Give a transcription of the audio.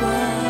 Bye.